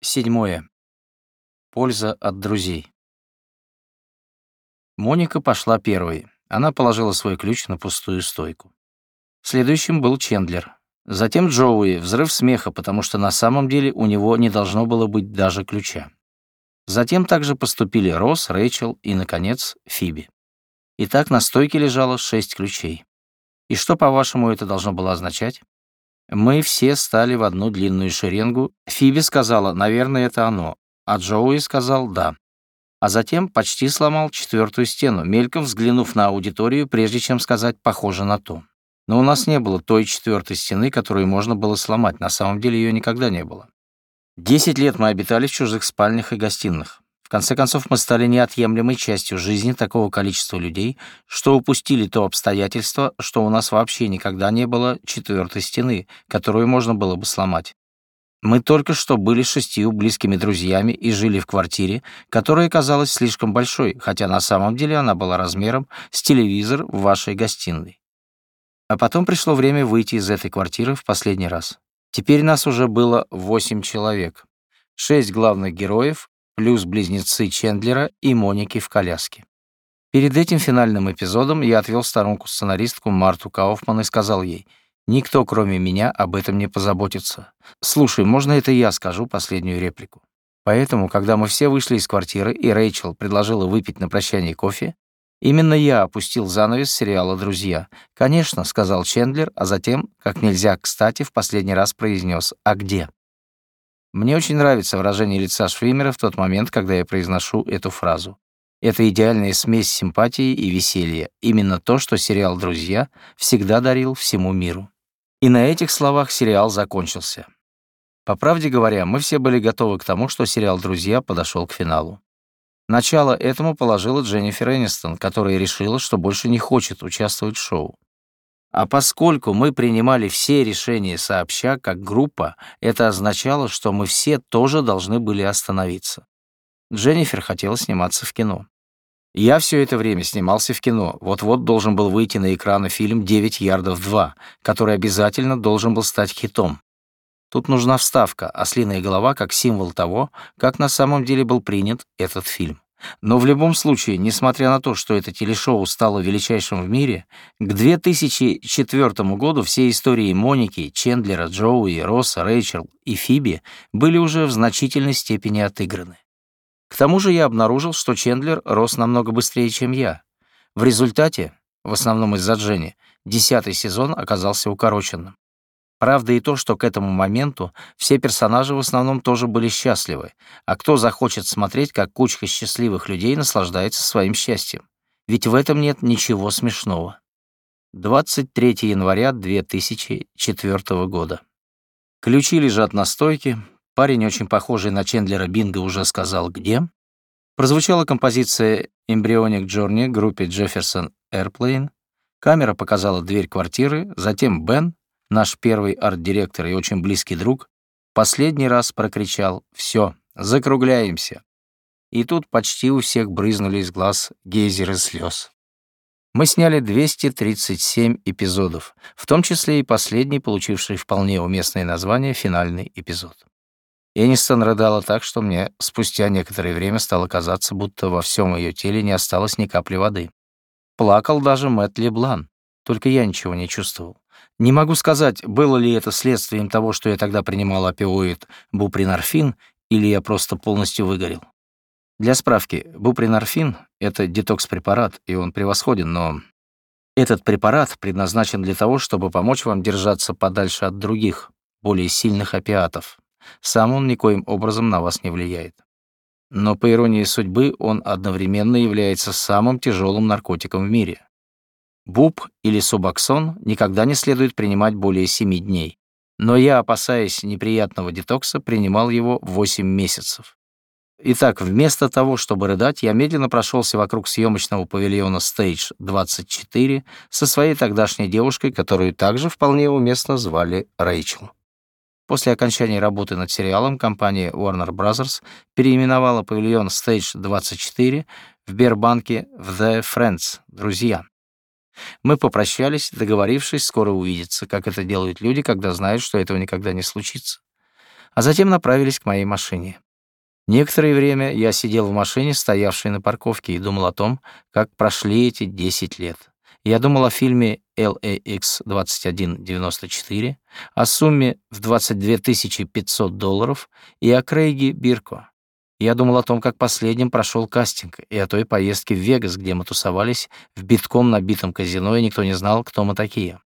Седьмое. Польза от друзей. Моника пошла первой. Она положила свой ключ на пустую стойку. Следующим был Чендлер. Затем Джоуи, взрыв смеха, потому что на самом деле у него не должно было быть даже ключа. Затем также поступили Росс, Рэйчел и, наконец, Фиби. Итак, на стойке лежало шесть ключей. И что, по-вашему, это должно было означать? Мы все стали в одну длинную шеренгу. Фиби сказала, наверное, это оно, а Джоуи сказал «да». А затем почти сломал четвертую стену, мельком взглянув на аудиторию, прежде чем сказать «похоже на то». Но у нас не было той четвертой стены, которую можно было сломать. На самом деле ее никогда не было. Десять лет мы обитали в чужих спальнях и гостиных. В конце концов, мы стали неотъемлемой частью жизни такого количества людей, что упустили то обстоятельство, что у нас вообще никогда не было четвертой стены, которую можно было бы сломать. Мы только что были шестью близкими друзьями и жили в квартире, которая казалась слишком большой, хотя на самом деле она была размером с телевизор в вашей гостиной. А потом пришло время выйти из этой квартиры в последний раз. Теперь нас уже было восемь человек. Шесть главных героев, плюс близнецы Чендлера и Моники в коляске. Перед этим финальным эпизодом я отвел в сторонку сценаристку Марту Кауфман и сказал ей, «Никто, кроме меня, об этом не позаботится. Слушай, можно это я скажу последнюю реплику?» Поэтому, когда мы все вышли из квартиры, и Рэйчел предложила выпить на прощание кофе, Именно я опустил занавес сериала «Друзья». «Конечно», — сказал Чендлер, а затем, как нельзя кстати, в последний раз произнес «А где?». Мне очень нравится выражение лица Швимера в тот момент, когда я произношу эту фразу. Это идеальная смесь симпатии и веселья, именно то, что сериал «Друзья» всегда дарил всему миру. И на этих словах сериал закончился. По правде говоря, мы все были готовы к тому, что сериал «Друзья» подошел к финалу. Начало этому положила Дженнифер Энистон, которая решила, что больше не хочет участвовать в шоу. А поскольку мы принимали все решения сообща, как группа, это означало, что мы все тоже должны были остановиться. Дженнифер хотела сниматься в кино. Я все это время снимался в кино. Вот-вот должен был выйти на экраны фильм «9 ярдов 2», который обязательно должен был стать хитом. Тут нужна вставка «Ослиная голова» как символ того, как на самом деле был принят этот фильм. Но в любом случае, несмотря на то, что это телешоу стало величайшим в мире, к 2004 году все истории Моники, Чендлера, Джоуи, Росса, Рэйчел и Фиби были уже в значительной степени отыграны. К тому же я обнаружил, что Чендлер рос намного быстрее, чем я. В результате, в основном из-за Дженни, десятый сезон оказался укороченным. Правда и то, что к этому моменту все персонажи в основном тоже были счастливы, а кто захочет смотреть, как кучка счастливых людей наслаждается своим счастьем? Ведь в этом нет ничего смешного. 23 января 2004 года. Ключи лежат на стойке. Парень, очень похожий на Чендлера Бинга, уже сказал «где?». Прозвучала композиция Embryonic Journey группе Jefferson Airplane. Камера показала дверь квартиры, затем Бен, наш первый арт-директор и очень близкий друг, последний раз прокричал «Все, закругляемся». И тут почти у всех брызнули из глаз гейзеры слез. Мы сняли 237 эпизодов, в том числе и последний, получивший вполне уместное название «Финальный эпизод». Энистон рыдала так, что мне спустя некоторое время стало казаться, будто во всем ее теле не осталось ни капли воды. Плакал даже Мэтт Леблан, только я ничего не чувствовал. Не могу сказать, было ли это следствием того, что я тогда принимал опиоид бупринорфин, или я просто полностью выгорел. Для справки, бупринорфин — это детокс-препарат, и он превосходен, но этот препарат предназначен для того, чтобы помочь вам держаться подальше от других, более сильных опиатов. Сам он никоим образом на вас не влияет. Но, по иронии судьбы, он одновременно является самым тяжелым наркотиком в мире. Буб или субоксон никогда не следует принимать более 7 дней. Но я, опасаясь неприятного детокса, принимал его 8 месяцев. Итак, вместо того, чтобы рыдать, я медленно прошелся вокруг съемочного павильона Stage 24 со своей тогдашней девушкой, которую также вполне уместно звали Рэйчел. После окончания работы над сериалом компания Warner Bros. переименовала павильон Stage 24 в Бербанке в The Friends, друзья. Мы попрощались, договорившись скоро увидеться, как это делают люди, когда знают, что этого никогда не случится. а затем направились к моей машине. Некоторое время я сидел в машине, стоявшей на парковке, и думал о том, как прошли эти 10 лет. Я думал о фильме LAX 2194, о сумме в 22 500 долларов и о Крейге Бирко. Я думал о том, как последним прошел кастинг, и о той поездке в Вегас, где мы тусовались в битком набитом казино, и никто не знал, кто мы такие.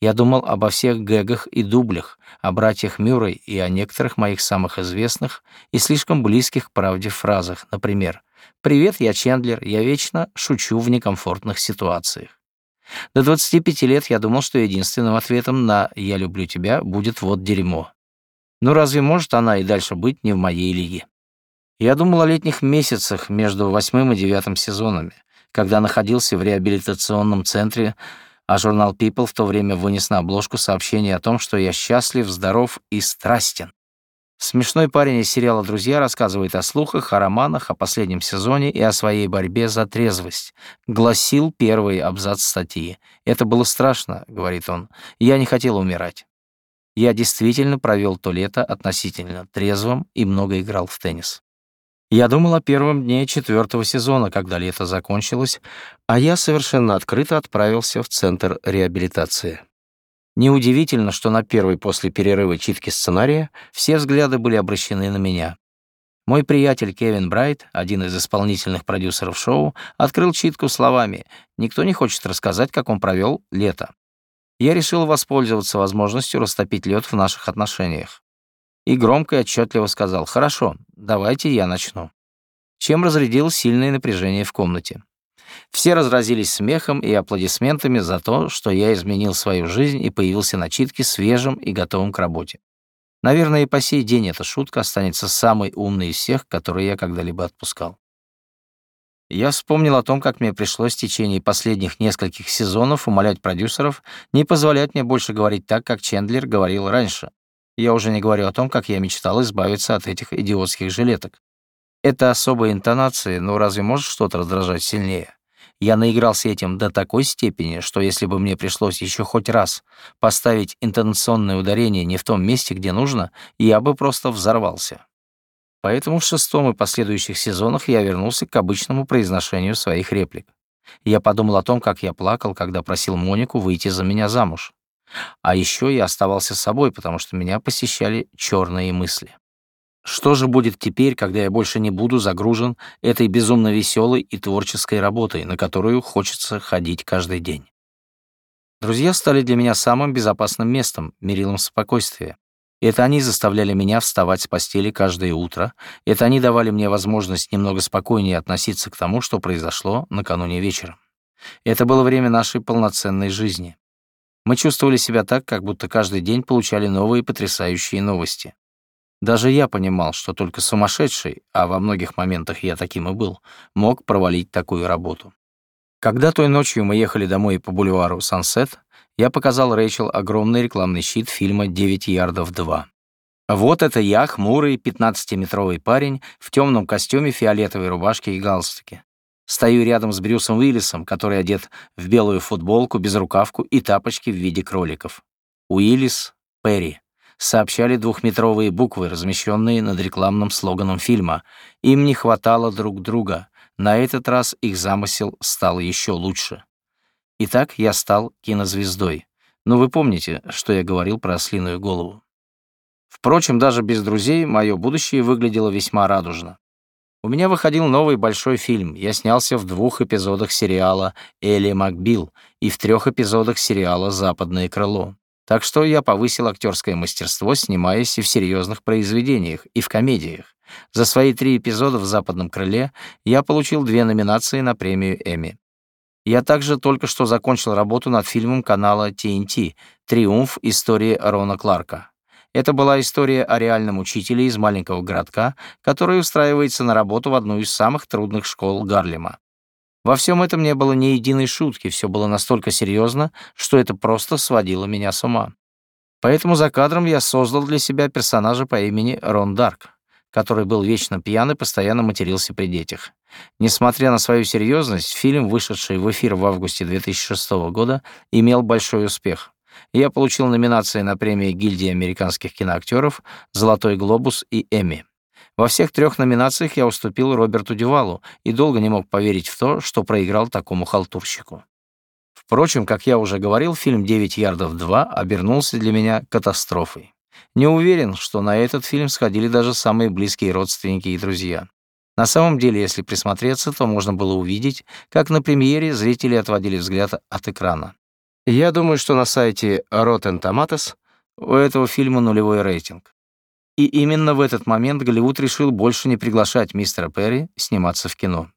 Я думал обо всех гэгах и дублях, о братьях Мюррей и о некоторых моих самых известных и слишком близких к правде фразах, например, «Привет, я Чендлер, я вечно шучу в некомфортных ситуациях». До 25 лет я думал, что единственным ответом на «я люблю тебя» будет «вот дерьмо». Но разве может она и дальше быть не в моей лиге? Я думал о летних месяцах между восьмым и девятым сезонами, когда находился в реабилитационном центре а журнал People в то время вынес на обложку сообщение о том, что я счастлив, здоров и страстен. Смешной парень из сериала «Друзья» рассказывает о слухах, о романах, о последнем сезоне и о своей борьбе за трезвость. Гласил первый абзац статьи. «Это было страшно», — говорит он. «Я не хотел умирать». Я действительно провел то лето относительно трезвым и много играл в теннис. Я думал о первом дне четвертого сезона, когда лето закончилось, а я совершенно открыто отправился в центр реабилитации. Неудивительно, что на первой после перерыва читки сценария все взгляды были обращены на меня. Мой приятель Кевин Брайт, один из исполнительных продюсеров шоу, открыл читку словами «Никто не хочет рассказать, как он провел лето». Я решил воспользоваться возможностью растопить лед в наших отношениях и громко и отчетливо сказал «Хорошо, давайте я начну». Чем разрядил сильное напряжение в комнате. Все разразились смехом и аплодисментами за то, что я изменил свою жизнь и появился на читке свежим и готовым к работе. Наверное, и по сей день эта шутка останется самой умной из всех, которые я когда-либо отпускал. Я вспомнил о том, как мне пришлось в течение последних нескольких сезонов умолять продюсеров не позволять мне больше говорить так, как Чендлер говорил раньше, я уже не говорю о том, как я мечтал избавиться от этих идиотских жилеток. Это особые интонации, но разве может что-то раздражать сильнее? Я наигрался этим до такой степени, что если бы мне пришлось еще хоть раз поставить интонационное ударение не в том месте, где нужно, я бы просто взорвался. Поэтому в шестом и последующих сезонах я вернулся к обычному произношению своих реплик. Я подумал о том, как я плакал, когда просил Монику выйти за меня замуж. А еще я оставался собой, потому что меня посещали черные мысли. Что же будет теперь, когда я больше не буду загружен этой безумно веселой и творческой работой, на которую хочется ходить каждый день? Друзья стали для меня самым безопасным местом, мерилом спокойствия. Это они заставляли меня вставать с постели каждое утро, это они давали мне возможность немного спокойнее относиться к тому, что произошло накануне вечером. Это было время нашей полноценной жизни. Мы чувствовали себя так, как будто каждый день получали новые потрясающие новости. Даже я понимал, что только сумасшедший, а во многих моментах я таким и был, мог провалить такую работу. Когда той ночью мы ехали домой по бульвару Сансет, я показал Рэйчел огромный рекламный щит фильма «9 ярдов 2». Вот это я, хмурый, 15-метровый парень в темном костюме, фиолетовой рубашке и галстуке. Стою рядом с Брюсом Уиллисом, который одет в белую футболку, безрукавку и тапочки в виде кроликов. Уиллис, Перри. Сообщали двухметровые буквы, размещенные над рекламным слоганом фильма. Им не хватало друг друга. На этот раз их замысел стал еще лучше. Итак, я стал кинозвездой. Но вы помните, что я говорил про ослиную голову. Впрочем, даже без друзей мое будущее выглядело весьма радужно. У меня выходил новый большой фильм. Я снялся в двух эпизодах сериала «Элли Макбил» и в трех эпизодах сериала «Западное крыло». Так что я повысил актерское мастерство, снимаясь и в серьезных произведениях, и в комедиях. За свои три эпизода в «Западном крыле» я получил две номинации на премию «Эмми». Я также только что закончил работу над фильмом канала TNT «Триумф. Истории Рона Кларка». Это была история о реальном учителе из маленького городка, который устраивается на работу в одну из самых трудных школ Гарлема. Во всем этом не было ни единой шутки, все было настолько серьезно, что это просто сводило меня с ума. Поэтому за кадром я создал для себя персонажа по имени Рон Дарк, который был вечно пьян и постоянно матерился при детях. Несмотря на свою серьезность, фильм, вышедший в эфир в августе 2006 года, имел большой успех. Я получил номинации на премии Гильдии американских киноактеров, Золотой глобус и Эмми. Во всех трех номинациях я уступил Роберту Дювалу и долго не мог поверить в то, что проиграл такому халтурщику. Впрочем, как я уже говорил, фильм «Девять ярдов 2» обернулся для меня катастрофой. Не уверен, что на этот фильм сходили даже самые близкие родственники и друзья. На самом деле, если присмотреться, то можно было увидеть, как на премьере зрители отводили взгляд от экрана. Я думаю, что на сайте Rotten Tomatoes у этого фильма нулевой рейтинг. И именно в этот момент Голливуд решил больше не приглашать мистера Перри сниматься в кино.